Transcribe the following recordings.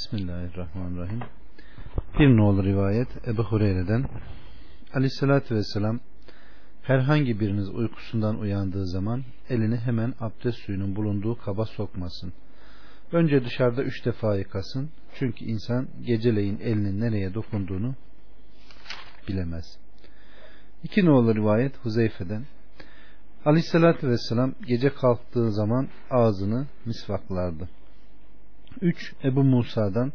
Bismillahirrahmanirrahim. Bir nolu rivayet Ebu Hureyre'den Aleyhisselatü Vesselam herhangi biriniz uykusundan uyandığı zaman elini hemen abdest suyunun bulunduğu kaba sokmasın. Önce dışarıda üç defa yıkasın. Çünkü insan geceleyin elinin nereye dokunduğunu bilemez. İki nolu rivayet Huzeyfe'den Aleyhisselatü Vesselam gece kalktığı zaman ağzını misvaklardı. 3. Ebu Musa'dan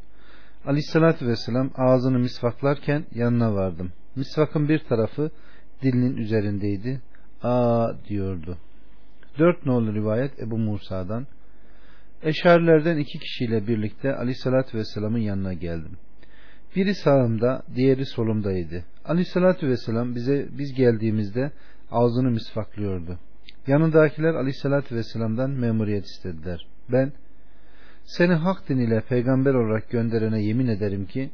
Aleyhisselatü Vesselam ağzını misvaklarken yanına vardım. Misvakın bir tarafı dilinin üzerindeydi. Aa diyordu. 4 nolu rivayet Ebu Musa'dan Eşarilerden iki kişiyle birlikte Aleyhisselatü Vesselam'ın yanına geldim. Biri sağımda, diğeri solumdaydı. Aleyhisselatü Vesselam bize biz geldiğimizde ağzını misvaklıyordu. Yanındakiler Aleyhisselatü Vesselam'dan memuriyet istediler. Ben seni hak din ile peygamber olarak gönderene yemin ederim ki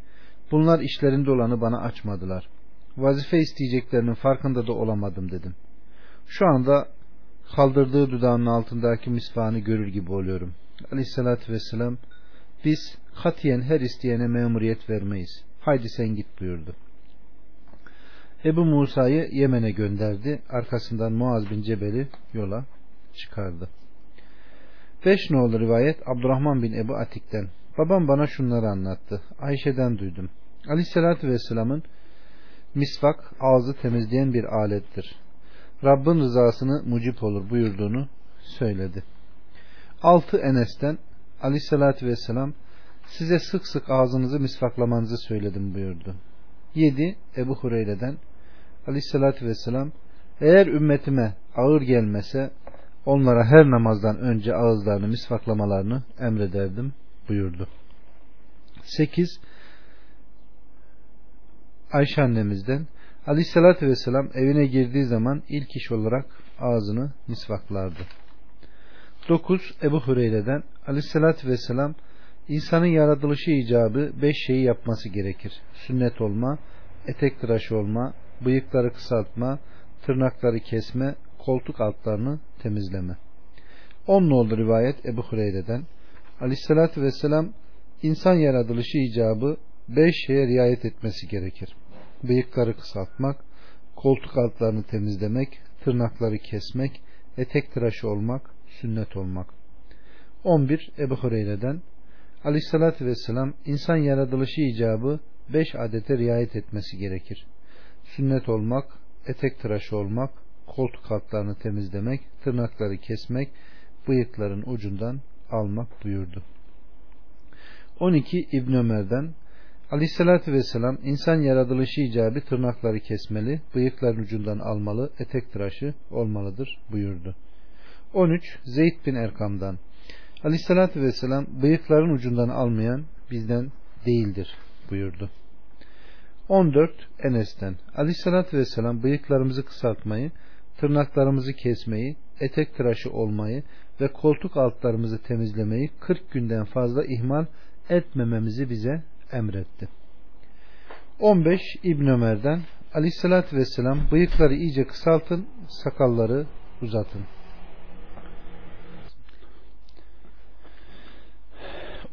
bunlar işlerinde olanı bana açmadılar. Vazife isteyeceklerinin farkında da olamadım dedim. Şu anda kaldırdığı dudağının altındaki misvağını görür gibi oluyorum. Aleyhissalatü vesselam biz katiyen her isteyene memuriyet vermeyiz. Haydi sen git buyurdu. Ebu Musa'yı Yemen'e gönderdi. Arkasından Muaz bin Cebel'i yola çıkardı. Beş nolu rivayet Abdurrahman bin Ebu Atik'ten. Babam bana şunları anlattı. Ayşe'den duydum. Aleyhissalatü vesselamın misvak ağzı temizleyen bir alettir. Rabbin rızasını mucip olur buyurduğunu söyledi. 6 Enes'ten Aleyhissalatü vesselam size sık sık ağzınızı misvaklamanızı söyledim buyurdu. 7 Ebu Hureyre'den Aleyhissalatü vesselam eğer ümmetime ağır gelmese onlara her namazdan önce ağızlarını misvaklamalarını emrederdim buyurdu. 8 Ayşe annemizden Aleyhisselatü Vesselam evine girdiği zaman ilk iş olarak ağzını misvaklardı. 9 Ebu Hureyre'den Aleyhisselatü Vesselam insanın yaratılışı icabı 5 şeyi yapması gerekir. Sünnet olma, etek tıraşı olma, bıyıkları kısaltma, tırnakları kesme, koltuk altlarını temizleme. 10 nolu rivayet Ebu Hureyre'den Aleyhisselatü Vesselam insan yaratılışı icabı 5 şeye riayet etmesi gerekir. Bıyıkları kısaltmak, koltuk altlarını temizlemek, tırnakları kesmek, etek tıraşı olmak, sünnet olmak. 11 Ebu Hureyre'den Aleyhisselatü Vesselam insan yaratılışı icabı 5 adete riayet etmesi gerekir. Sünnet olmak, etek tıraşı olmak, koltuk altlarını temizlemek, tırnakları kesmek, bıyıkların ucundan almak buyurdu. 12 İbn Ömer'den Aleyhissalatü Vesselam insan yaratılışı icabı tırnakları kesmeli, bıyıkların ucundan almalı, etek tıraşı olmalıdır buyurdu. 13 Zeyd bin Erkam'dan Aleyhissalatü Vesselam bıyıkların ucundan almayan bizden değildir buyurdu. 14 Enes'ten Aleyhissalatü Vesselam bıyıklarımızı kısaltmayı, tırnaklarımızı kesmeyi, etek tıraşı olmayı ve koltuk altlarımızı temizlemeyi 40 günden fazla ihmal etmememizi bize emretti. 15 İbn Ömer'den Aleyhissalatü Vesselam bıyıkları iyice kısaltın, sakalları uzatın.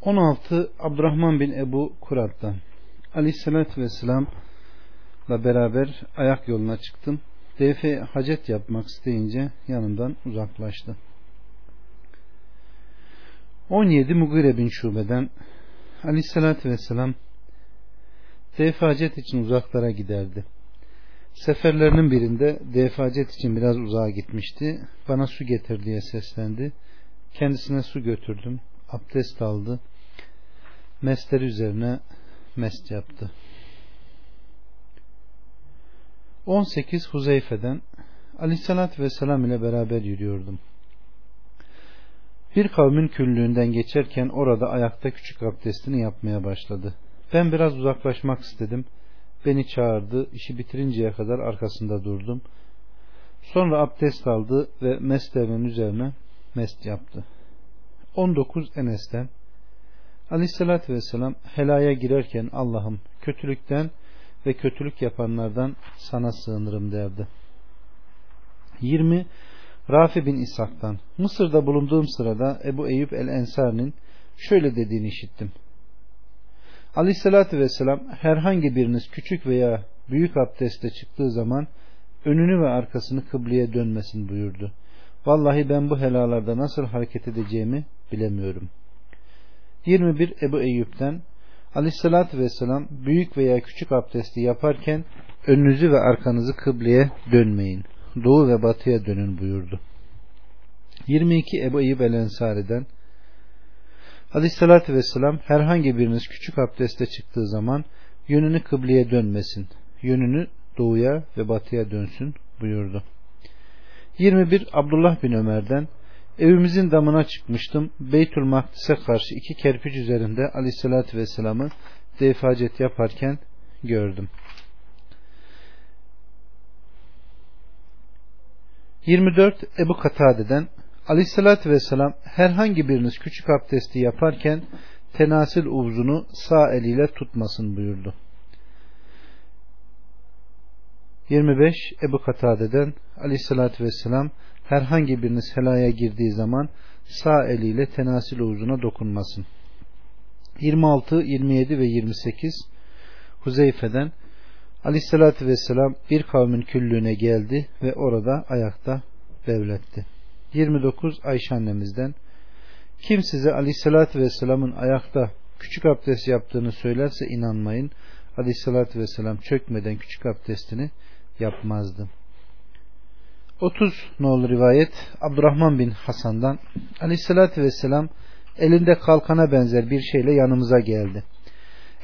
16 Abdurrahman bin Ebu Kurat'tan Aleyhissalatü Vesselam'la beraber ayak yoluna çıktım. Defe hacet yapmak isteyince yanımdan uzaklaştı. 17 Mugire bin Şube'den Aleyhissalatü Vesselam defacet için uzaklara giderdi. Seferlerinin birinde defacet için biraz uzağa gitmişti. Bana su getir diye seslendi. Kendisine su götürdüm. Abdest aldı. Mesleri üzerine mest yaptı. 18 Huzeyfe'den Aleyhisselatü Vesselam ile beraber yürüyordum. Bir kavmin küllüğünden geçerken orada ayakta küçük abdestini yapmaya başladı. Ben biraz uzaklaşmak istedim. Beni çağırdı. İşi bitirinceye kadar arkasında durdum. Sonra abdest aldı ve meslerinin üzerine mest yaptı. 19 Enes'ten Aleyhissalatü Vesselam helaya girerken Allah'ım kötülükten ve kötülük yapanlardan sana sığınırım derdi. 20 Rafi bin İshak'tan Mısır'da bulunduğum sırada Ebu Eyüp el-Ensari'nin şöyle dediğini işittim. Aleyhissalatü vesselam herhangi biriniz küçük veya büyük abdeste çıktığı zaman önünü ve arkasını kıbleye dönmesin buyurdu. Vallahi ben bu helalarda nasıl hareket edeceğimi bilemiyorum. 21 Ebu Eyyub'den Aleyhissalatü vesselam büyük veya küçük abdesti yaparken önünüzü ve arkanızı kıbleye dönmeyin. Doğu ve batıya dönün buyurdu. 22 Ebu Eyyub el Ensari'den Aleyhissalatü vesselam herhangi biriniz küçük abdeste çıktığı zaman yönünü kıbleye dönmesin. Yönünü doğuya ve batıya dönsün buyurdu. 21 Abdullah bin Ömer'den Evimizin damına çıkmıştım. Beytül Makdis'e karşı iki kerpiç üzerinde Aleyhisselatü Vesselam'ı defacet yaparken gördüm. 24 Ebu Katade'den Aleyhisselatü Vesselam herhangi biriniz küçük abdesti yaparken tenasil uzunu sağ eliyle tutmasın buyurdu. 25 Ebu Katade'den Aleyhisselatü Vesselam herhangi biriniz helaya girdiği zaman sağ eliyle tenasil uzuna dokunmasın. 26, 27 ve 28 Huzeyfe'den Aleyhisselatü Vesselam bir kavmin küllüğüne geldi ve orada ayakta devletti. 29 Ayşe annemizden Kim size Aleyhisselatü Vesselam'ın ayakta küçük abdest yaptığını söylerse inanmayın. Aleyhisselatü Vesselam çökmeden küçük abdestini yapmazdı. 30 nolu rivayet Abdurrahman bin Hasan'dan Aleyhisselatü Vesselam elinde kalkana benzer bir şeyle yanımıza geldi.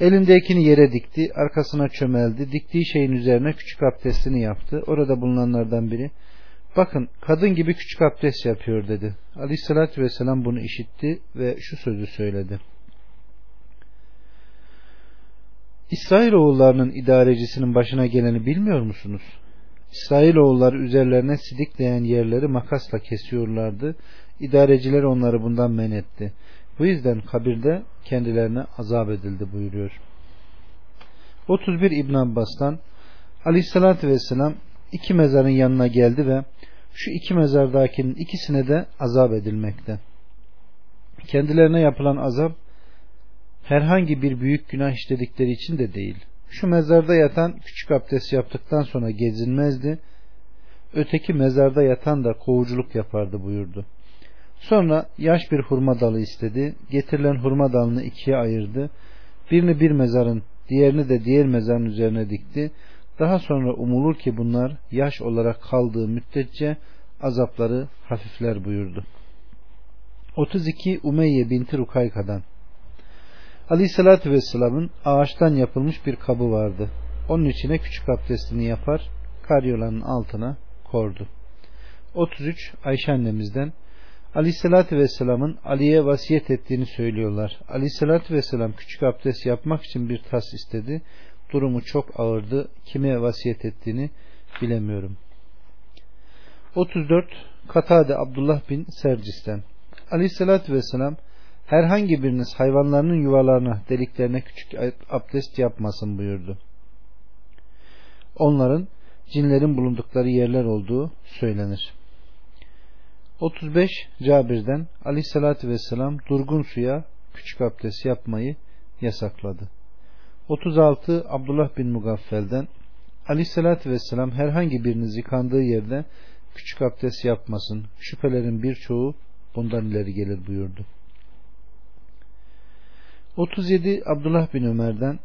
Elindekini yere dikti, arkasına çömeldi, diktiği şeyin üzerine küçük abdestini yaptı. Orada bulunanlardan biri, bakın kadın gibi küçük abdest yapıyor dedi. Aleyhissalatü vesselam bunu işitti ve şu sözü söyledi. İsrailoğullarının idarecisinin başına geleni bilmiyor musunuz? İsrailoğulları üzerlerine sidikleyen yerleri makasla kesiyorlardı. İdareciler onları bundan men etti. Bu yüzden kabirde kendilerine azap edildi buyuruyor. 31 İbn Abbas'tan Aleyhisselatü Vesselam iki mezarın yanına geldi ve şu iki mezardakinin ikisine de azap edilmekte. Kendilerine yapılan azap herhangi bir büyük günah işledikleri için de değil. Şu mezarda yatan küçük abdest yaptıktan sonra gezinmezdi. Öteki mezarda yatan da kovuculuk yapardı buyurdu. Sonra yaş bir hurma dalı istedi. Getirilen hurma dalını ikiye ayırdı. Birini bir mezarın, diğerini de diğer mezarın üzerine dikti. Daha sonra umulur ki bunlar yaş olarak kaldığı müddetçe azapları hafifler buyurdu. 32 Umeyye binti Rukayka'dan Aleyhissalatü Vesselam'ın ağaçtan yapılmış bir kabı vardı. Onun içine küçük abdestini yapar, karyolanın altına kordu. 33 Ayşe annemizden Aleyhissalatü Vesselam'ın Ali'ye vasiyet ettiğini söylüyorlar. Aleyhissalatü Vesselam küçük abdest yapmak için bir tas istedi. Durumu çok ağırdı. Kime vasiyet ettiğini bilemiyorum. 34 Katade Abdullah bin Sercis'ten Aleyhissalatü Vesselam herhangi biriniz hayvanlarının yuvalarına deliklerine küçük abdest yapmasın buyurdu. Onların cinlerin bulundukları yerler olduğu söylenir. 35 Cabir'den Ali sallallahu vesselam durgun suya küçük abdest yapmayı yasakladı. 36 Abdullah bin Mugaffel'den Ali sallallahu vesselam herhangi biriniz yıkandığı yerde küçük abdest yapmasın. Şüphelerin birçoğu bundan ileri gelir buyurdu. 37 Abdullah bin Ömer'den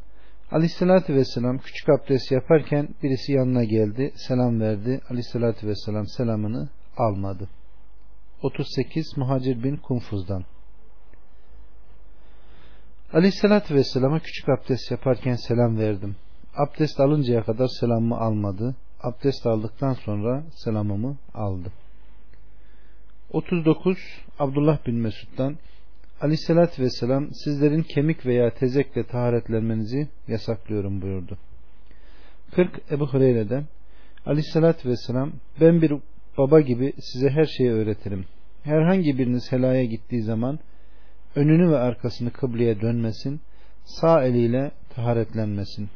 Aleyhissalatü Vesselam küçük abdest yaparken birisi yanına geldi, selam verdi. Aleyhissalatü Vesselam selamını almadı. 38 Muhacir bin Kunfuz'dan Aleyhissalatü Vesselam'a küçük abdest yaparken selam verdim. Abdest alıncaya kadar selamımı almadı. Abdest aldıktan sonra selamımı aldı. 39 Abdullah bin Mesud'dan Aleyhissalatü vesselam sizlerin kemik veya tezekle taharetlenmenizi yasaklıyorum buyurdu. 40 Ebu Hureyre'den Aleyhissalatü vesselam ben bir baba gibi size her şeyi öğretirim. Herhangi biriniz helaya gittiği zaman önünü ve arkasını kıbleye dönmesin, sağ eliyle taharetlenmesin.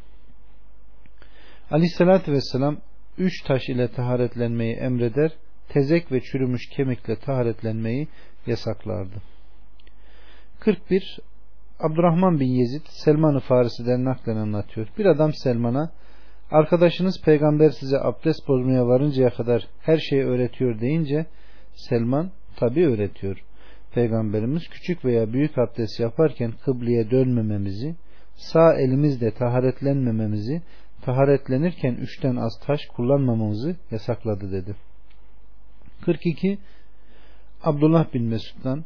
Aleyhissalatü vesselam üç taş ile taharetlenmeyi emreder, tezek ve çürümüş kemikle taharetlenmeyi yasaklardı. 41 Abdurrahman bin Yezid Selman-ı Farisi'den naklen anlatıyor. Bir adam Selman'a arkadaşınız peygamber size abdest bozmaya varıncaya kadar her şeyi öğretiyor deyince Selman tabi öğretiyor. Peygamberimiz küçük veya büyük abdest yaparken kıbleye dönmememizi, sağ elimizle taharetlenmememizi, taharetlenirken üçten az taş kullanmamamızı yasakladı dedi. 42 Abdullah bin Mesud'dan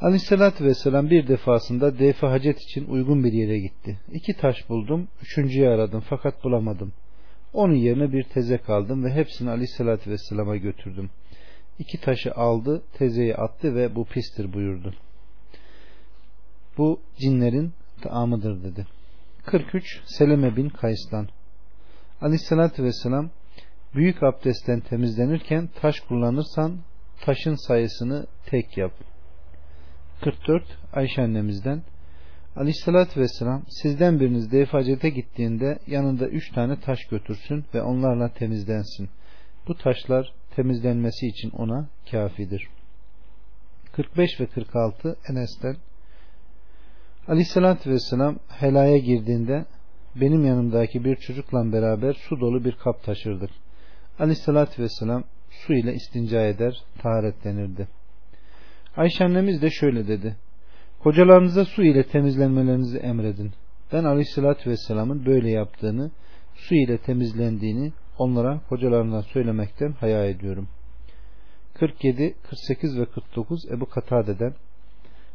Aleyhissalatü Vesselam bir defasında defi hacet için uygun bir yere gitti. İki taş buldum, üçüncüyü aradım fakat bulamadım. Onun yerine bir tezek aldım ve hepsini Aleyhissalatü Vesselam'a götürdüm. İki taşı aldı, tezeyi attı ve bu pistir buyurdu. Bu cinlerin taamıdır dedi. 43 Seleme bin Kays'tan Aleyhissalatü Vesselam büyük abdestten temizlenirken taş kullanırsan taşın sayısını tek yap. 44 Ayşe annemizden Aleyhissalatü Vesselam sizden biriniz defacete gittiğinde yanında üç tane taş götürsün ve onlarla temizlensin. Bu taşlar temizlenmesi için ona kafidir. 45 ve 46 Enes'ten Aleyhissalatü Vesselam helaya girdiğinde benim yanımdaki bir çocukla beraber su dolu bir kap taşırdık. Aleyhissalatü Vesselam su ile istinca eder, taharetlenirdi. Ayşe annemiz de şöyle dedi. Kocalarınıza su ile temizlenmelerinizi emredin. Ben Aleyhisselatü Vesselam'ın böyle yaptığını, su ile temizlendiğini onlara kocalarından söylemekten haya ediyorum. 47, 48 ve 49 Ebu Katade'den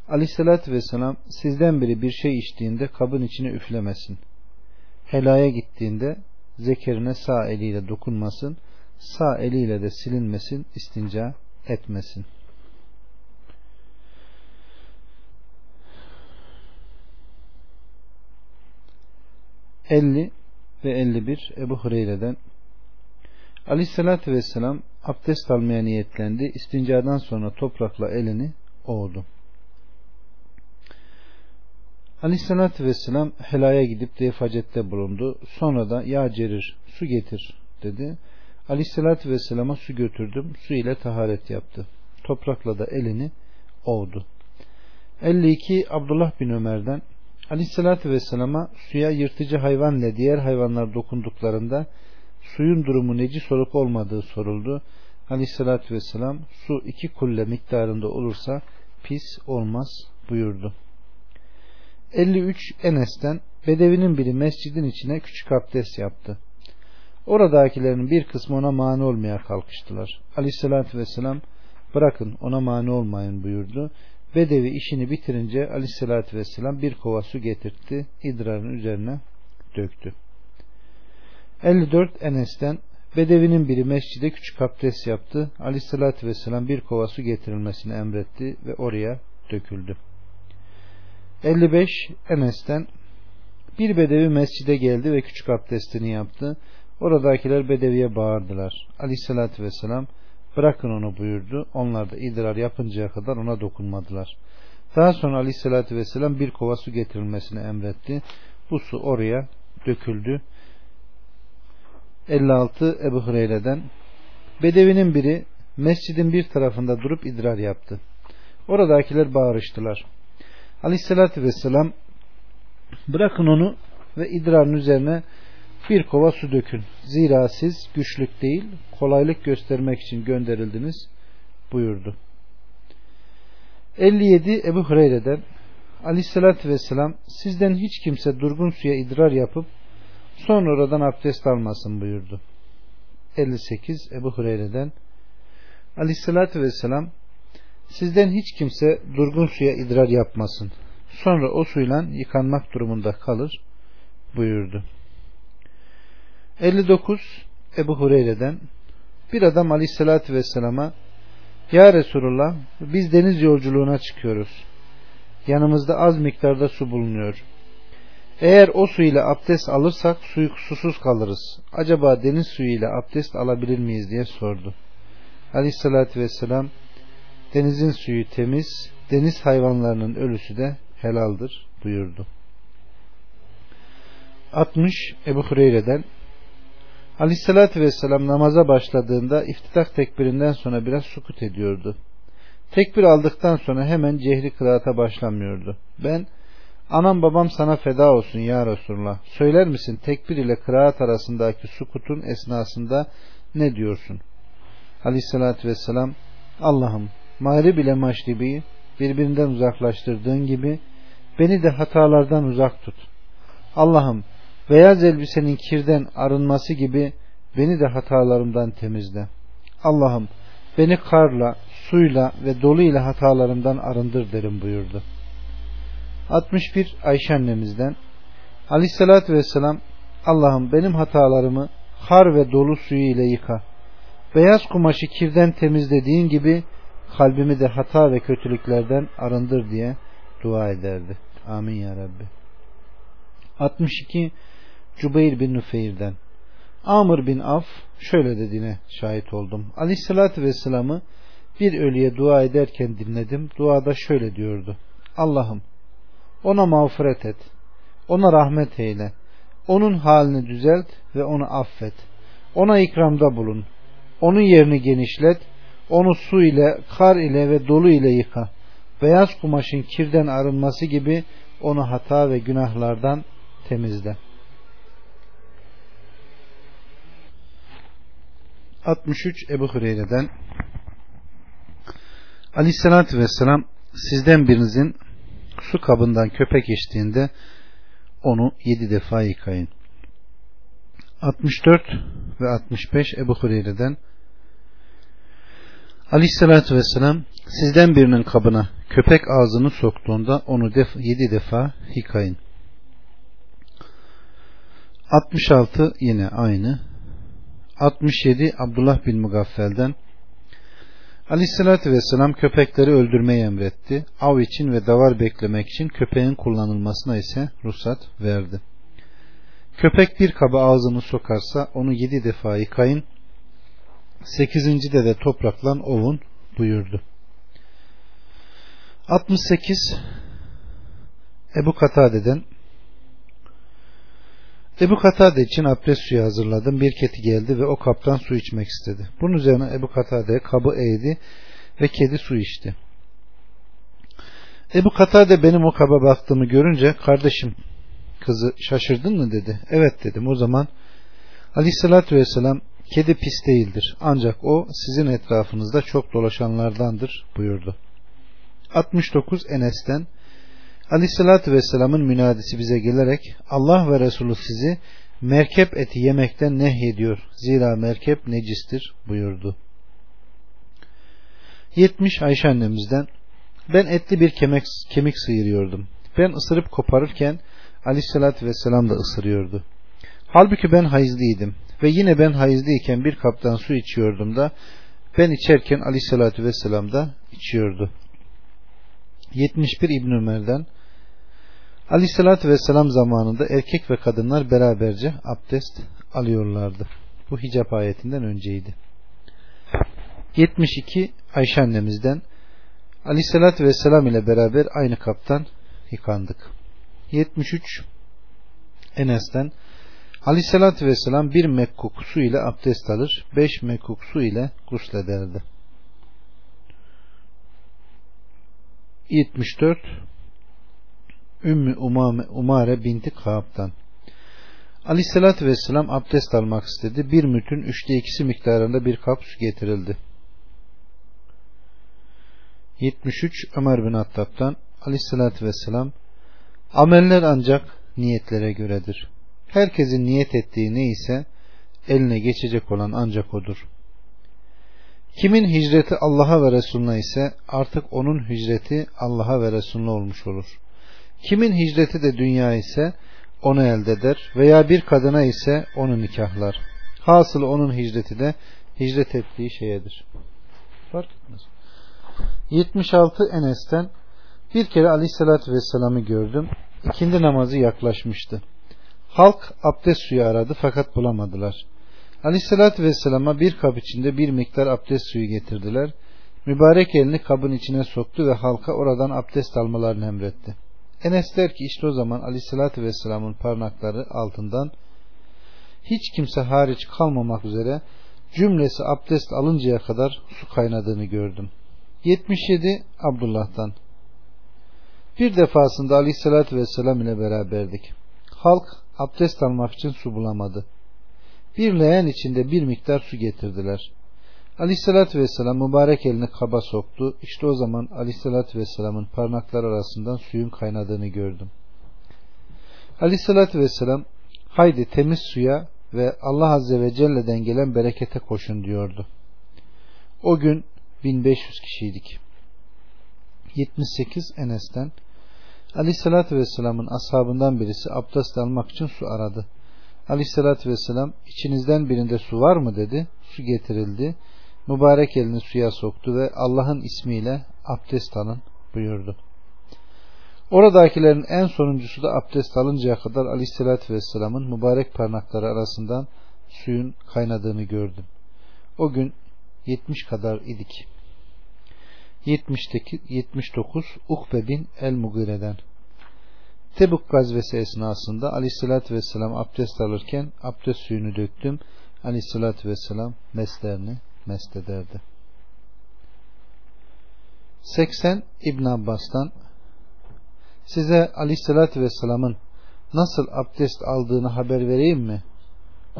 Aleyhisselatü Vesselam sizden biri bir şey içtiğinde kabın içine üflemesin. Helaya gittiğinde zekerine sağ eliyle dokunmasın, sağ eliyle de silinmesin, istinca etmesin. Elli ve 51 Ebu Hureyre'den Aleyhissalatü Vesselam abdest almaya niyetlendi. İstincadan sonra toprakla elini ovdu. Aleyhissalatü Vesselam helaya gidip defacette bulundu. Sonra da ya Cerir su getir dedi. Aleyhissalatü Vesselam'a su götürdüm. Su ile taharet yaptı. Toprakla da elini ovdu. 52 Abdullah bin Ömer'den Aleyhissalatü Vesselam'a suya yırtıcı hayvan ile diğer hayvanlar dokunduklarında suyun durumu necis olup olmadığı soruldu. Aleyhissalatü Vesselam su iki kulle miktarında olursa pis olmaz buyurdu. 53 Enes'ten Bedevinin biri mescidin içine küçük abdest yaptı. Oradakilerin bir kısmı ona mani olmaya kalkıştılar. Aleyhissalatü vesselam bırakın ona mani olmayın buyurdu. Bedevi işini bitirince aleyhissalatü vesselam bir kova su getirtti. idrarın üzerine döktü. 54 Enes'ten Bedevinin biri mescide küçük abdest yaptı. Aleyhissalatü vesselam bir kova su getirilmesini emretti ve oraya döküldü. 55 Enes'ten bir bedevi mescide geldi ve küçük abdestini yaptı. Oradakiler bedeviye bağırdılar. Aleyhissalatü vesselam bırakın onu buyurdu. Onlar da idrar yapıncaya kadar ona dokunmadılar. Daha sonra aleyhissalatü vesselam bir kova su getirilmesini emretti. Bu su oraya döküldü. 56 Ebu Hureyre'den Bedevinin biri mescidin bir tarafında durup idrar yaptı. Oradakiler bağırıştılar. Aleyhissalatü vesselam bırakın onu ve idrarın üzerine bir kova su dökün. Zira siz güçlük değil kolaylık göstermek için gönderildiniz buyurdu. 57 Ebu Hureyre'den Aleyhissalatü Vesselam sizden hiç kimse durgun suya idrar yapıp sonra oradan abdest almasın buyurdu. 58 Ebu Hureyre'den Aleyhissalatü Vesselam sizden hiç kimse durgun suya idrar yapmasın. Sonra o suyla yıkanmak durumunda kalır buyurdu. 59 Ebu Hureyre'den bir adam aleyhissalatü vesselama Ya Resulullah biz deniz yolculuğuna çıkıyoruz. Yanımızda az miktarda su bulunuyor. Eğer o su ile abdest alırsak suyu susuz kalırız. Acaba deniz suyu ile abdest alabilir miyiz diye sordu. Aleyhissalatü vesselam denizin suyu temiz, deniz hayvanlarının ölüsü de helaldir buyurdu. 60 Ebu Hureyre'den Aleyhissalatü Vesselam namaza başladığında iftitah tekbirinden sonra biraz sukut ediyordu. Tekbir aldıktan sonra hemen cehri kıraata başlamıyordu. Ben Anam babam sana feda olsun ya Resulullah. Söyler misin tekbir ile kıraat arasındaki sukutun esnasında ne diyorsun? Aleyhissalatü vesselam Allah'ım mağrib ile maşribi birbirinden uzaklaştırdığın gibi beni de hatalardan uzak tut. Allah'ım beyaz elbisenin kirden arınması gibi beni de hatalarımdan temizle. Allah'ım beni karla, suyla ve dolu ile hatalarımdan arındır derim buyurdu. 61 Ayşe annemizden Aleyhissalatü Vesselam Allah'ım benim hatalarımı kar ve dolu suyu ile yıka. Beyaz kumaşı kirden temizlediğin gibi kalbimi de hata ve kötülüklerden arındır diye dua ederdi. Amin ya Rabbi. 62 Cübeyr bin Nüfeyr'den Amr bin Af şöyle dediğine şahit oldum. Aleyhissalatü Vesselam'ı bir ölüye dua ederken dinledim. Duada şöyle diyordu. Allah'ım ona mağfiret et. Ona rahmet eyle. Onun halini düzelt ve onu affet. Ona ikramda bulun. Onun yerini genişlet. Onu su ile, kar ile ve dolu ile yıka. Beyaz kumaşın kirden arınması gibi onu hata ve günahlardan temizle. 63 Ebu Hureyre'den Aleyhisselatü Vesselam sizden birinizin su kabından köpek içtiğinde onu yedi defa yıkayın. 64 ve 65 Ebu Hureyre'den Aleyhisselatü Vesselam sizden birinin kabına köpek ağzını soktuğunda onu def yedi defa yıkayın. 66 yine aynı. 67 Abdullah bin Mugaffel'den Aleyhissalatü Vesselam köpekleri öldürmeyi emretti. Av için ve davar beklemek için köpeğin kullanılmasına ise ruhsat verdi. Köpek bir kaba ağzını sokarsa onu yedi defa yıkayın. Sekizincide de toprakla ovun buyurdu. 68 Ebu Katade'den Ebu Katade için abdest suyu hazırladım. Bir kedi geldi ve o kaptan su içmek istedi. Bunun üzerine Ebu Katade kabı eğdi ve kedi su içti. Ebu Katade benim o kaba baktığımı görünce kardeşim kızı şaşırdın mı dedi. Evet dedim. O zaman Aleyhisselatü Vesselam kedi pis değildir. Ancak o sizin etrafınızda çok dolaşanlardandır buyurdu. 69 Enes'ten Aleyhissalatü Vesselam'ın münadisi bize gelerek Allah ve Resulü sizi merkep eti yemekten nehyediyor. Zira merkep necistir buyurdu. 70 Ayşe annemizden ben etli bir kemik, kemik sıyırıyordum. Ben ısırıp koparırken Aleyhissalatü Vesselam da ısırıyordu. Halbuki ben hayızlıydım ve yine ben hayızlıyken bir kaptan su içiyordum da ben içerken Aleyhissalatü Vesselam da içiyordu. 71 İbn Ömer'den Aleyhissalatü Vesselam zamanında erkek ve kadınlar beraberce abdest alıyorlardı. Bu hicap ayetinden önceydi. 72 Ayşe annemizden Aleyhissalatü Vesselam ile beraber aynı kaptan yıkandık. 73 Enes'ten Aleyhissalatü Vesselam bir mekkuk su ile abdest alır, beş mekkuk su ile guslederdi. 74 Ümmü Umame, Umare binti Kaab'dan Aleyhissalatü Vesselam abdest almak istedi. Bir mütün üçte ikisi miktarında bir kap su getirildi. 73 Ömer bin Hattab'dan Aleyhissalatü Vesselam Ameller ancak niyetlere göredir. Herkesin niyet ettiği neyse eline geçecek olan ancak odur. Kimin hicreti Allah'a ve Resulüne ise artık onun hicreti Allah'a ve Resulüne olmuş olur. Kimin hicreti de dünya ise onu elde eder veya bir kadına ise onu nikahlar. Hasıl onun hicreti de hicret ettiği şeyedir. Fark etmez. 76 Enes'ten bir kere Aleyhisselatü Vesselam'ı gördüm. İkindi namazı yaklaşmıştı. Halk abdest suyu aradı fakat bulamadılar. Aleyhisselatü Vesselam'a bir kap içinde bir miktar abdest suyu getirdiler. Mübarek elini kabın içine soktu ve halka oradan abdest almalarını emretti. Enes der ki işte o zaman Aleyhisselatü Vesselam'ın parmakları altından hiç kimse hariç kalmamak üzere cümlesi abdest alıncaya kadar su kaynadığını gördüm. 77 Abdullah'tan Bir defasında aleyhissalatü vesselam ile beraberdik. Halk abdest almak için su bulamadı. Bir leğen içinde bir miktar su getirdiler. Aleyhissalatü vesselam mübarek elini kaba soktu. İşte o zaman aleyhissalatü vesselamın parmakları arasından suyun kaynadığını gördüm. Aleyhissalatü vesselam haydi temiz suya ve Allah Azze ve Celle'den gelen berekete koşun diyordu. O gün 1500 kişiydik. 78 Enes'ten Aleyhissalatü Vesselam'ın ashabından birisi abdest almak için su aradı. Aleyhissalatü Vesselam içinizden birinde su var mı dedi. Su getirildi. Mübarek elini suya soktu ve Allah'ın ismiyle abdest alın buyurdu. Oradakilerin en sonuncusu da abdest alıncaya kadar Aleyhisselatü Vesselam'ın mübarek parmakları arasından suyun kaynadığını gördüm. O gün 70 kadar idik. 78, 79 Ukbe bin El-Mugire'den Tebuk gazvesi esnasında Aleyhisselatü Vesselam abdest alırken abdest suyunu döktüm. Aleyhisselatü Vesselam meslerini mest ederdi. 80 İbn Abbas'tan size Aleyhisselatü Vesselam'ın nasıl abdest aldığını haber vereyim mi?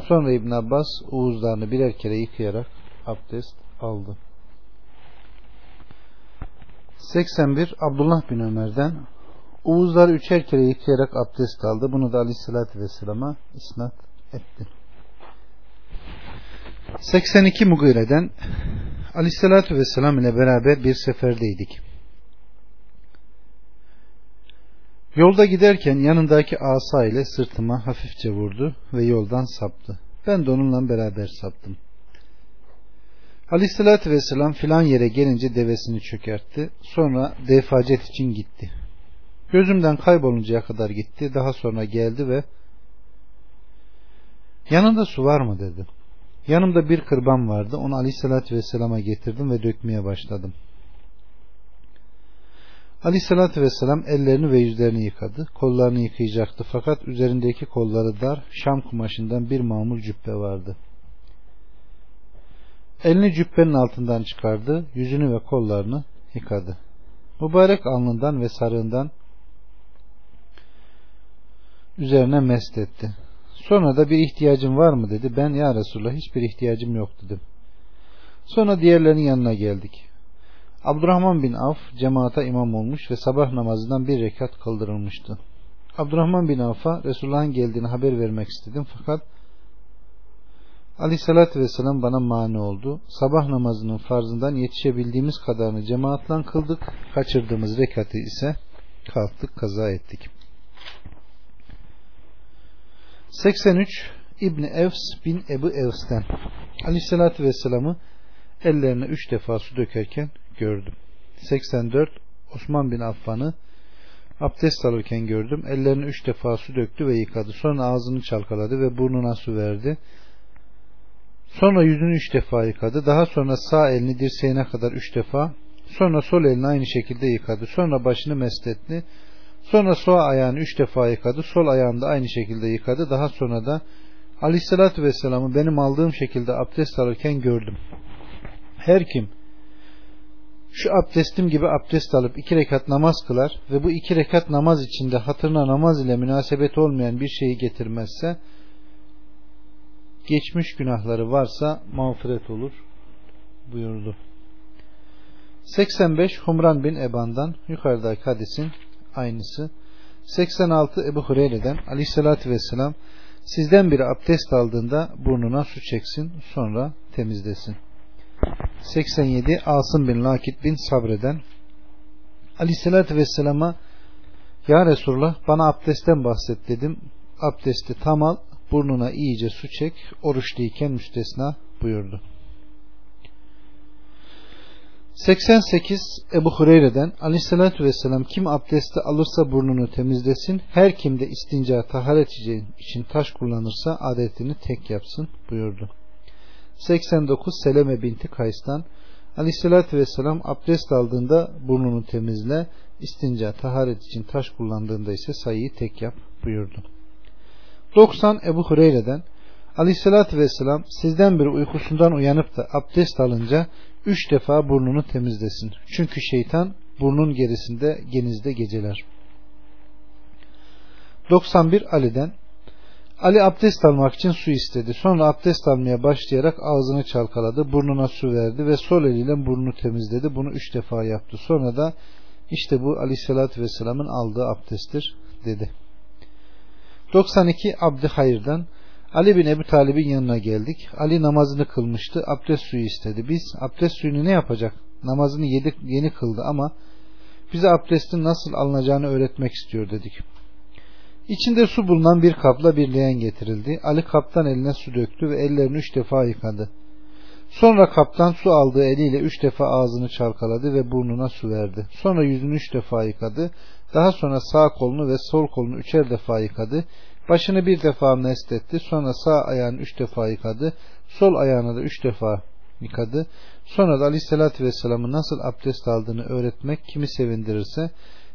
Sonra İbn Abbas uğuzlarını birer kere yıkayarak abdest aldı. 81 Abdullah bin Ömer'den Uğuzları üçer kere yıkayarak abdest aldı. Bunu da Aleyhisselatü Vesselam'a isnat etti. 82 Mugire'den Aleyhisselatü Vesselam ile beraber bir seferdeydik. Yolda giderken yanındaki asa ile sırtıma hafifçe vurdu ve yoldan saptı. Ben de onunla beraber saptım. Aleyhissalatü vesselam filan yere gelince devesini çökertti. Sonra defacet için gitti. Gözümden kayboluncaya kadar gitti. Daha sonra geldi ve yanında su var mı dedi. Yanımda bir kırban vardı. Onu aleyhissalatü vesselama getirdim ve dökmeye başladım. Aleyhissalatü vesselam ellerini ve yüzlerini yıkadı. Kollarını yıkayacaktı fakat üzerindeki kolları dar şam kumaşından bir mamul cübbe vardı. Elini cübbenin altından çıkardı, yüzünü ve kollarını yıkadı. Mübarek alnından ve sarığından üzerine mest etti. Sonra da bir ihtiyacın var mı dedi. Ben ya Resulullah hiçbir ihtiyacım yok dedim. Sonra diğerlerinin yanına geldik. Abdurrahman bin Avf cemaata imam olmuş ve sabah namazından bir rekat kıldırılmıştı. Abdurrahman bin Avf'a Resulullah'ın geldiğini haber vermek istedim fakat Aleyhissalatü Vesselam bana mani oldu. Sabah namazının farzından yetişebildiğimiz kadarını cemaatla kıldık. Kaçırdığımız rekatı ise kalktık kaza ettik. 83 İbni Evs bin Ebu Evs'ten Aleyhissalatü Vesselam'ı ellerine üç defa su dökerken gördüm. 84 Osman bin Affan'ı abdest alırken gördüm. Ellerini üç defa su döktü ve yıkadı. Sonra ağzını çalkaladı ve burnuna su verdi. Sonra yüzünü üç defa yıkadı. Daha sonra sağ elini dirseğine kadar üç defa. Sonra sol elini aynı şekilde yıkadı. Sonra başını mesletti. Sonra sol ayağını üç defa yıkadı. Sol ayağını da aynı şekilde yıkadı. Daha sonra da Aleyhisselatü Vesselam'ı benim aldığım şekilde abdest alırken gördüm. Her kim şu abdestim gibi abdest alıp iki rekat namaz kılar ve bu iki rekat namaz içinde hatırına namaz ile münasebet olmayan bir şeyi getirmezse geçmiş günahları varsa mağfiret olur buyurdu. 85 Humran bin Eban'dan yukarıdaki hadisin aynısı. 86 Ebu Hureyre'den aleyhissalatü vesselam sizden biri abdest aldığında burnuna su çeksin sonra temizlesin. 87 Asım bin Lakit bin Sabre'den aleyhissalatü vesselama Ya Resulullah bana abdestten bahset dedim. Abdesti tam al burnuna iyice su çek oruçluyken müstesna buyurdu. 88 Ebu Hureyre'den aleyhissalatü vesselam kim abdesti alırsa burnunu temizlesin her kim de istinca taharet için taş kullanırsa adetini tek yapsın buyurdu. 89 Seleme binti Kays'tan aleyhissalatü vesselam abdest aldığında burnunu temizle istinca taharet için taş kullandığında ise sayıyı tek yap buyurdu. 90 Ebu Hureyre'den Aleyhisselatü Vesselam sizden biri uykusundan uyanıp da abdest alınca üç defa burnunu temizlesin. Çünkü şeytan burnun gerisinde genizde geceler. 91 Ali'den Ali abdest almak için su istedi. Sonra abdest almaya başlayarak ağzını çalkaladı, burnuna su verdi ve sol eliyle burnunu temizledi. Bunu üç defa yaptı. Sonra da işte bu aleyhissalatü vesselamın aldığı abdesttir dedi. 92 Abdi Hayır'dan Ali bin Ebu Talib'in yanına geldik. Ali namazını kılmıştı. Abdest suyu istedi. Biz abdest suyunu ne yapacak? Namazını yedi, yeni kıldı ama bize abdestin nasıl alınacağını öğretmek istiyor dedik. İçinde su bulunan bir kapla bir leğen getirildi. Ali kaptan eline su döktü ve ellerini üç defa yıkadı. Sonra kaptan su aldığı eliyle üç defa ağzını çalkaladı ve burnuna su verdi. Sonra yüzünü üç defa yıkadı. Daha sonra sağ kolunu ve sol kolunu üçer defa yıkadı. Başını bir defa mest etti. Sonra sağ ayağını üç defa yıkadı. Sol ayağını da üç defa yıkadı. Sonra da Aleyhisselatü Vesselam'ın nasıl abdest aldığını öğretmek kimi sevindirirse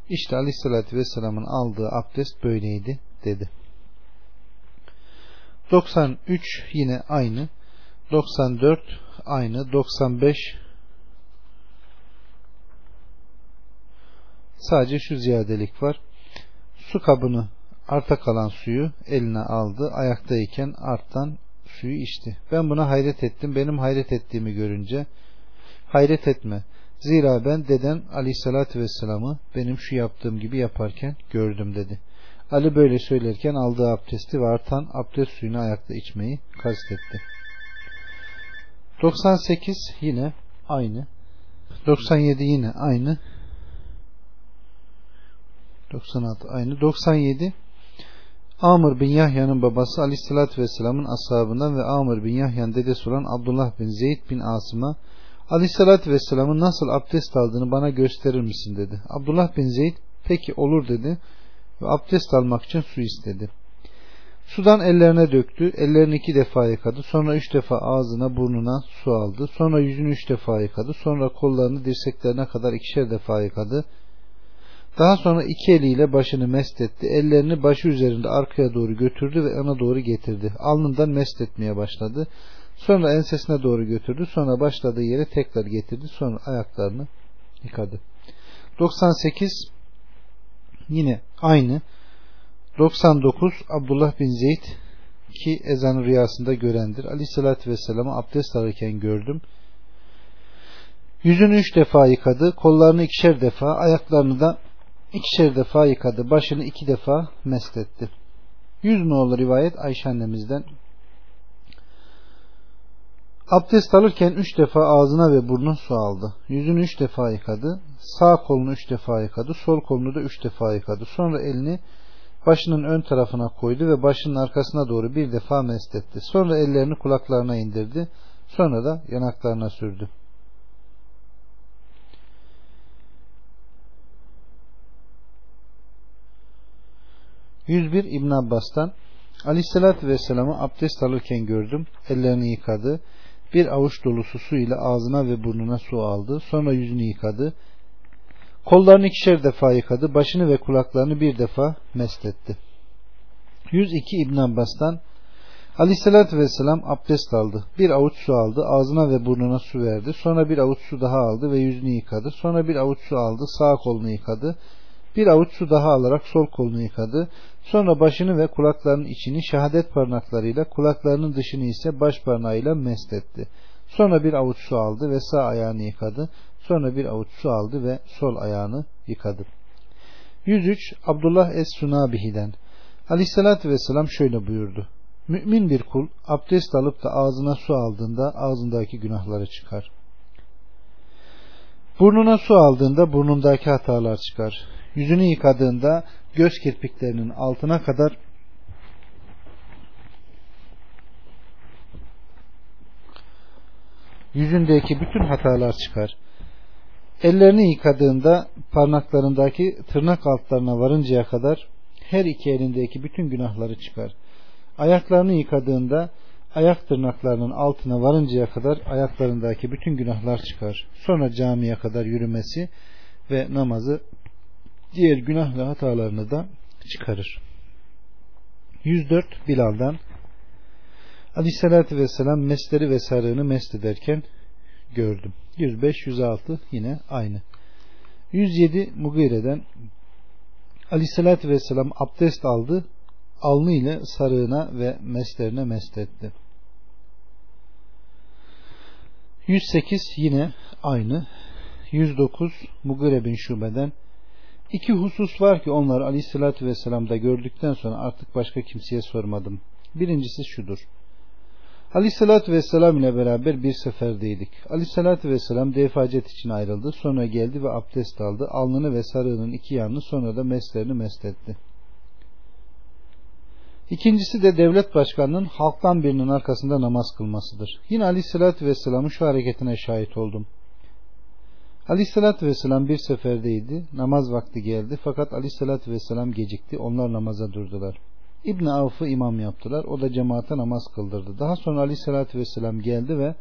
işte Aleyhisselatü Vesselam'ın aldığı abdest böyleydi dedi. 93 yine aynı. 94 aynı. 95 sadece şu ziyadelik var. Su kabını arta kalan suyu eline aldı. Ayaktayken arttan suyu içti. Ben buna hayret ettim. Benim hayret ettiğimi görünce hayret etme. Zira ben deden aleyhissalatü vesselam'ı benim şu yaptığım gibi yaparken gördüm dedi. Ali böyle söylerken aldığı abdesti ve artan abdest suyunu ayakta içmeyi kastetti. 98 yine aynı. 97 yine aynı. 96 aynı. 97 Amr bin Yahya'nın babası Aleyhisselatü Vesselam'ın ashabından ve Amr bin Yahya'nın dedesi olan Abdullah bin Zeyd bin Asım'a Aleyhisselatü Vesselam'ın nasıl abdest aldığını bana gösterir misin dedi. Abdullah bin Zeyd peki olur dedi ve abdest almak için su istedi. Sudan ellerine döktü. Ellerini iki defa yıkadı. Sonra üç defa ağzına burnuna su aldı. Sonra yüzünü üç defa yıkadı. Sonra kollarını dirseklerine kadar ikişer defa yıkadı. Daha sonra iki eliyle başını mest etti. Ellerini başı üzerinde arkaya doğru götürdü ve ana doğru getirdi. Alnından mest etmeye başladı. Sonra ensesine doğru götürdü. Sonra başladığı yere tekrar getirdi. Sonra ayaklarını yıkadı. 98 yine aynı. 99 Abdullah bin Zeyd ki ezanı rüyasında görendir. Aleyhissalatü Vesselam'ı abdest alırken gördüm. Yüzünü üç defa yıkadı. Kollarını ikişer defa, ayaklarını da ikişer defa yıkadı. Başını iki defa mest etti. Yüz nolu rivayet Ayşe annemizden. Abdest alırken üç defa ağzına ve burnuna su aldı. Yüzünü üç defa yıkadı. Sağ kolunu üç defa yıkadı. Sol kolunu da üç defa yıkadı. Sonra elini başının ön tarafına koydu ve başının arkasına doğru bir defa mest etti. Sonra ellerini kulaklarına indirdi. Sonra da yanaklarına sürdü. 101 İbn Abbas'tan Aleyhisselatü Vesselam'ı abdest alırken gördüm. Ellerini yıkadı. Bir avuç dolusu su ile ağzına ve burnuna su aldı. Sonra yüzünü yıkadı. Kollarını ikişer defa yıkadı. Başını ve kulaklarını bir defa mest etti. 102 İbn Abbas'tan Aleyhisselatü Vesselam abdest aldı. Bir avuç su aldı. Ağzına ve burnuna su verdi. Sonra bir avuç su daha aldı ve yüzünü yıkadı. Sonra bir avuç su aldı. Sağ kolunu yıkadı. Bir avuç su daha alarak sol kolunu yıkadı. Sonra başını ve kulaklarının içini şehadet parmaklarıyla, kulaklarının dışını ise baş parmağıyla mest etti. Sonra bir avuç su aldı ve sağ ayağını yıkadı. Sonra bir avuç su aldı ve sol ayağını yıkadı. 103 Abdullah Es-Sunabihi'den Aleyhissalatü Vesselam şöyle buyurdu. Mümin bir kul abdest alıp da ağzına su aldığında ağzındaki günahları çıkar. Burnuna su aldığında burnundaki hatalar çıkar. Yüzünü yıkadığında göz kirpiklerinin altına kadar yüzündeki bütün hatalar çıkar. Ellerini yıkadığında parmaklarındaki tırnak altlarına varıncaya kadar her iki elindeki bütün günahları çıkar. Ayaklarını yıkadığında ayak tırnaklarının altına varıncaya kadar ayaklarındaki bütün günahlar çıkar. Sonra camiye kadar yürümesi ve namazı diğer günah ve hatalarını da çıkarır. 104 Bilal'dan Aleyhisselatü Vesselam mesleri ve sarığını mest ederken gördüm. 105-106 yine aynı. 107 Mugire'den Aleyhisselatü Vesselam abdest aldı. Alnı ile sarığına ve meslerine mestetti. 108 yine aynı. 109 Mugire bin Şube'den İki husus var ki onları Aleyhisselatü Vesselam'da gördükten sonra artık başka kimseye sormadım. Birincisi şudur. Aleyhissalatü Vesselam ile beraber bir seferdeydik. Aleyhissalatü Vesselam defacet için ayrıldı. Sonra geldi ve abdest aldı. Alnını ve sarığının iki yanını sonra da meslerini mesletti. İkincisi de devlet başkanının halktan birinin arkasında namaz kılmasıdır. Yine Aleyhisselatü Vesselam'ın şu hareketine şahit oldum. Aleyhisselatü Vesselam bir seferdeydi. Namaz vakti geldi. Fakat Aleyhisselatü Vesselam gecikti. Onlar namaza durdular. İbn Avf'ı imam yaptılar. O da cemaate namaz kıldırdı. Daha sonra Aleyhisselatü Vesselam geldi ve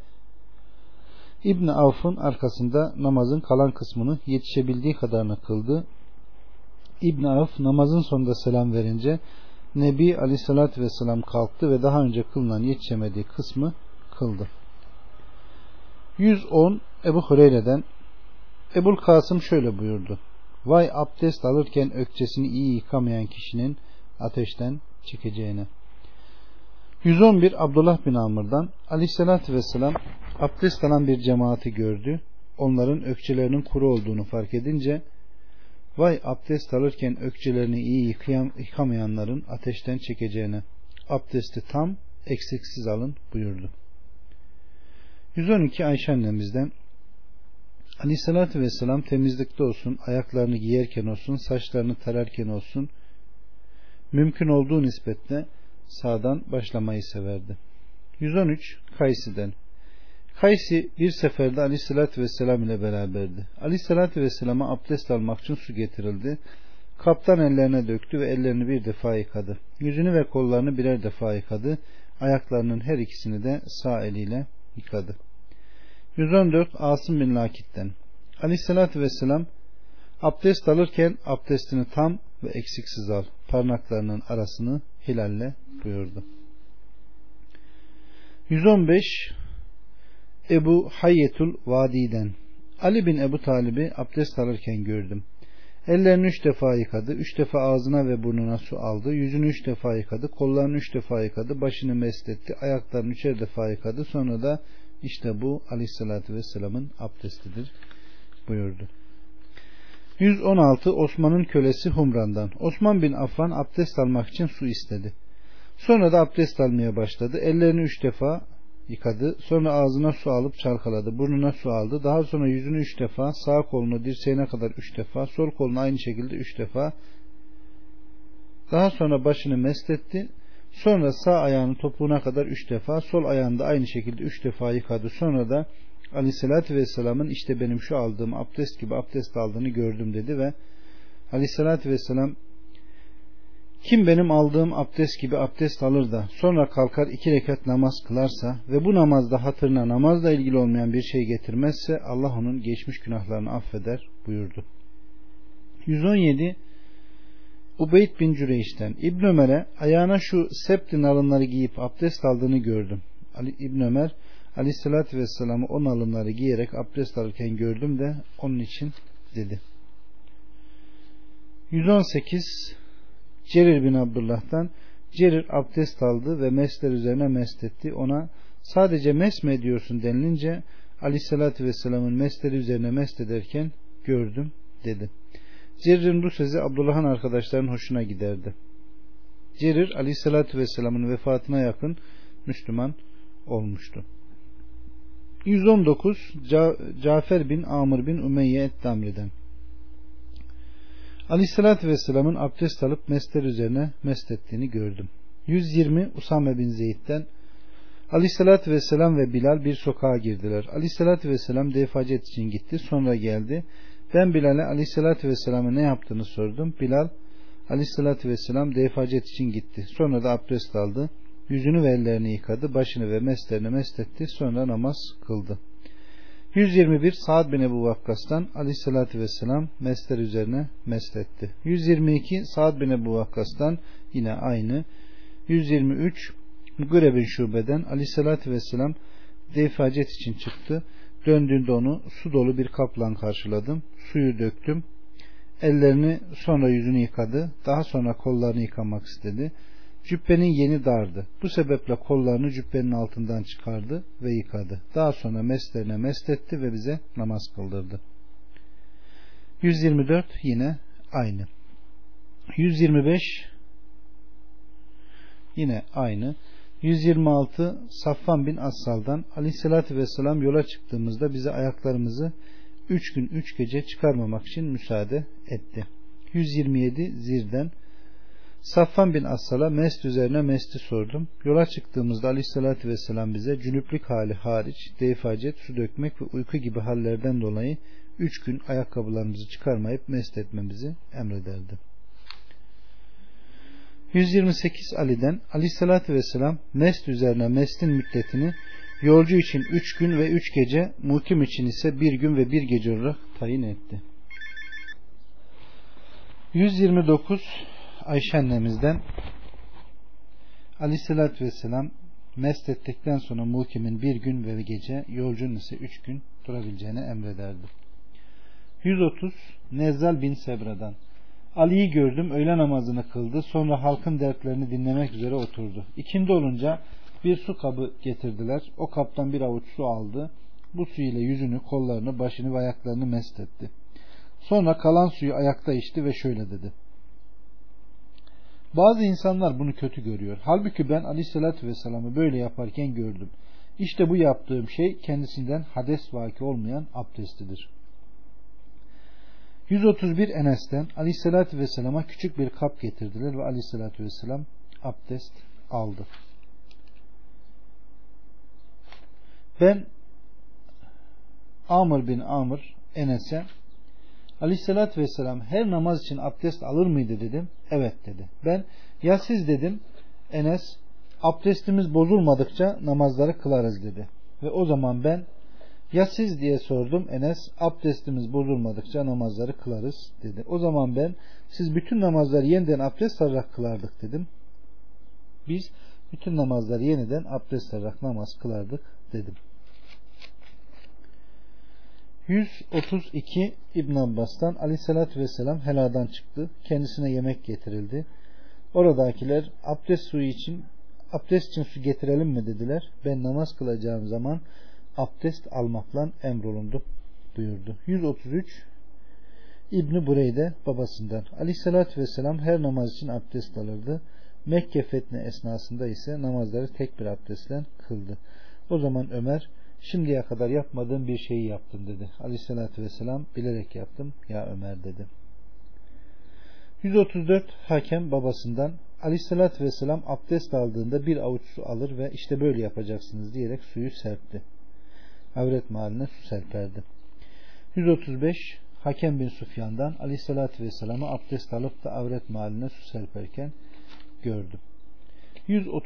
İbn Avf'ın arkasında namazın kalan kısmını yetişebildiği kadarını kıldı. İbn Avf namazın sonunda selam verince Nebi Aleyhisselatü Vesselam kalktı ve daha önce kılınan yetişemediği kısmı kıldı. 110 Ebu Hureyre'den Ebul Kasım şöyle buyurdu. Vay abdest alırken ökçesini iyi yıkamayan kişinin ateşten çekeceğine. 111 Abdullah bin Amr'dan Aleyhisselatü Vesselam abdest alan bir cemaati gördü. Onların ökçelerinin kuru olduğunu fark edince vay abdest alırken ökçelerini iyi yıkamayanların ateşten çekeceğine abdesti tam eksiksiz alın buyurdu. 112 Ayşe annemizden Aleyhissalatü Vesselam temizlikte olsun, ayaklarını giyerken olsun, saçlarını tararken olsun, mümkün olduğu nispetle sağdan başlamayı severdi. 113 Kaysi'den Kaysi bir seferde Aleyhisselatü Vesselam ile beraberdi. Aleyhisselatü Vesselam'a abdest almak için su getirildi. Kaptan ellerine döktü ve ellerini bir defa yıkadı. Yüzünü ve kollarını birer defa yıkadı. Ayaklarının her ikisini de sağ eliyle yıkadı. 114 Asım bin Lakit'ten Aleyhisselatü Vesselam abdest alırken abdestini tam ve eksiksiz al. Parmaklarının arasını hilalle buyurdu. 115 Ebu Hayyetul Vadi'den Ali bin Ebu Talib'i abdest alırken gördüm. Ellerini üç defa yıkadı, üç defa ağzına ve burnuna su aldı, yüzünü üç defa yıkadı, kollarını üç defa yıkadı, başını mesletti, ayaklarını üçer defa yıkadı, sonra da işte bu aleyhissalatü vesselamın abdestidir buyurdu. 116 Osman'ın kölesi Humran'dan. Osman bin Affan abdest almak için su istedi. Sonra da abdest almaya başladı. Ellerini üç defa yıkadı. Sonra ağzına su alıp çalkaladı. Burnuna su aldı. Daha sonra yüzünü üç defa, sağ kolunu dirseğine kadar üç defa, sol kolunu aynı şekilde üç defa. Daha sonra başını mesletti. Sonra sağ ayağını topuğuna kadar üç defa, sol ayağını da aynı şekilde üç defa yıkadı. Sonra da Aleyhisselatü Vesselam'ın işte benim şu aldığım abdest gibi abdest aldığını gördüm dedi ve Aleyhisselatü Vesselam kim benim aldığım abdest gibi abdest alır da sonra kalkar iki rekat namaz kılarsa ve bu namazda hatırına namazla ilgili olmayan bir şey getirmezse Allah onun geçmiş günahlarını affeder buyurdu. 117 Ubeyd bin Cüreyş'ten İbn Ömer'e ayağına şu septi nalınları giyip abdest aldığını gördüm. Ali, İbn Ömer Aleyhisselatü Vesselam'ı o nalınları giyerek abdest alırken gördüm de onun için dedi. 118 Cerir bin Abdullah'tan Cerir abdest aldı ve mesler üzerine mest etti. Ona sadece mes mi ediyorsun denilince Aleyhisselatü Vesselam'ın mesleri üzerine mest ederken gördüm dedi. Cerir'in bu sözü Abdullah'ın arkadaşlarının hoşuna giderdi. Cerir Aleyhisselatü Vesselam'ın vefatına yakın Müslüman olmuştu. 119 Ca Cafer bin Amr bin Ümeyye et-Damri'den Aleyhisselatü Vesselam'ın abdest alıp mesler üzerine mest ettiğini gördüm. 120 Usame bin Zeyd'den Aleyhisselatü Vesselam ve Bilal bir sokağa girdiler. Aleyhisselatü Vesselam defacet için gitti. Sonra geldi. Ben Bilal'e Aleyhisselatü Vesselam'a ne yaptığını sordum. Bilal Aleyhisselatü Vesselam defacet için gitti. Sonra da abdest aldı. Yüzünü ve ellerini yıkadı. Başını ve meslerini mesletti. Sonra namaz kıldı. 121 Sa'd bin Ebu Vakkas'tan aleyhissalatü vesselam mesler üzerine mesletti. 122 Sa'd bin Ebu Vakkas'tan yine aynı. 123 Mugire bin Şube'den aleyhissalatü vesselam defacet için çıktı. Döndüğünde onu su dolu bir kapla karşıladım. Suyu döktüm. Ellerini sonra yüzünü yıkadı. Daha sonra kollarını yıkamak istedi. Cübbenin yeni dardı. Bu sebeple kollarını cübbenin altından çıkardı ve yıkadı. Daha sonra meslerine mest etti ve bize namaz kıldırdı. 124 yine aynı. 125 yine aynı. 126 Safvan bin Assal'dan Aleyhisselatü Vesselam yola çıktığımızda bize ayaklarımızı 3 gün 3 gece çıkarmamak için müsaade etti. 127 Zir'den Safvan bin Assal'a mest üzerine mesti sordum. Yola çıktığımızda Aleyhisselatü Vesselam bize cünüplük hali hariç deyfacet, su dökmek ve uyku gibi hallerden dolayı 3 gün ayakkabılarımızı çıkarmayıp mest etmemizi emrederdi. 128 Ali'den Aleyhisselatü Vesselam mest üzerine mestin müddetini yolcu için 3 gün ve 3 gece, mukim için ise 1 gün ve 1 gece olarak tayin etti. 129 Ayşe annemizden Aleyhisselatü Vesselam mest ettikten sonra mukimin bir gün ve gece, yolcunun ise üç gün durabileceğini emrederdi. 130 Nezzal bin Sebra'dan Ali'yi gördüm öğle namazını kıldı sonra halkın dertlerini dinlemek üzere oturdu. İkindi olunca bir su kabı getirdiler. O kaptan bir avuç su aldı. Bu su ile yüzünü, kollarını, başını ve ayaklarını mest etti. Sonra kalan suyu ayakta içti ve şöyle dedi. Bazı insanlar bunu kötü görüyor. Halbuki ben Aleyhisselatü Vesselam'ı böyle yaparken gördüm. İşte bu yaptığım şey kendisinden hades vaki olmayan abdestidir. 131 Enes'ten Aleyhisselatü Vesselam'a küçük bir kap getirdiler ve Aleyhisselatü Vesselam abdest aldı. Ben Amr bin Amr Enes'e Aleyhisselatü Vesselam her namaz için abdest alır mıydı dedim. Evet dedi. Ben ya siz dedim Enes abdestimiz bozulmadıkça namazları kılarız dedi. Ve o zaman ben ya siz diye sordum Enes abdestimiz bozulmadıkça namazları kılarız dedi. O zaman ben siz bütün namazları yeniden abdest alarak kılardık dedim. Biz bütün namazları yeniden abdest alarak namaz kılardık dedim. 132 İbn Abbas'tan Aleyhisselatü Vesselam heladan çıktı. Kendisine yemek getirildi. Oradakiler abdest suyu için abdest için su getirelim mi dediler. Ben namaz kılacağım zaman abdest almakla emrolundum buyurdu. 133 İbni Bureyde babasından Aleyhisselatü Vesselam her namaz için abdest alırdı. Mekke fetne esnasında ise namazları tek bir abdestle kıldı. O zaman Ömer şimdiye kadar yapmadığım bir şeyi yaptım dedi. Aleyhissalatü vesselam bilerek yaptım ya Ömer dedi. 134 hakem babasından Aleyhissalatü vesselam abdest aldığında bir avuç su alır ve işte böyle yapacaksınız diyerek suyu serpti. Avret mahaline su serperdi. 135 Hakem bin Sufyan'dan Aleyhissalatü vesselam'a abdest alıp da avret mahaline su serperken gördüm. 130